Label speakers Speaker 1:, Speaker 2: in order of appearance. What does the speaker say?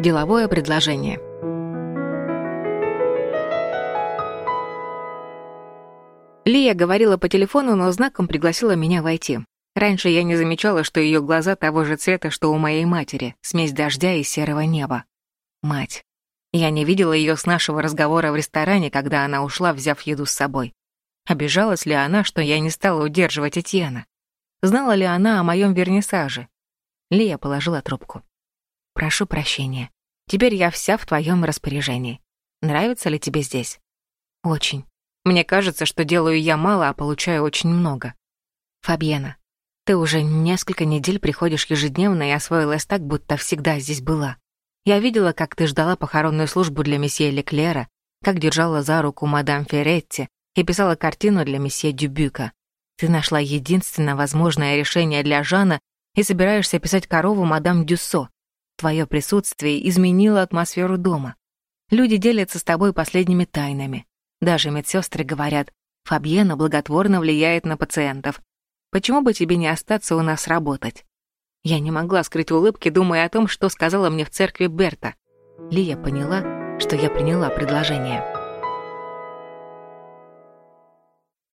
Speaker 1: Деловое предложение. Лия говорила по телефону, но знаком пригласила меня войти. Раньше я не замечала, что ее глаза того же цвета, что у моей матери, смесь дождя и серого неба. Мать. Я не видела ее с нашего разговора в ресторане, когда она ушла, взяв еду с собой. Обижалась ли она, что я не стала удерживать Этьена? Знала ли она о моем вернисаже? Лия положила трубку. «Прошу прощения. Теперь я вся в твоем распоряжении. Нравится ли тебе здесь?» «Очень. Мне кажется, что делаю я мало, а получаю очень много. Фабьена, ты уже несколько недель приходишь ежедневно и освоилась так, будто всегда здесь была. Я видела, как ты ждала похоронную службу для месье Леклера, как держала за руку мадам Ферретти и писала картину для месье Дюбюка. Ты нашла единственно возможное решение для Жана и собираешься писать корову мадам Дюссо. Твое присутствие изменило атмосферу дома. Люди делятся с тобой последними тайнами. Даже медсестры говорят, Фабьена благотворно влияет на пациентов. Почему бы тебе не остаться у нас работать? Я не могла скрыть улыбки, думая о том, что сказала мне в церкви Берта. Лия поняла, что я приняла предложение.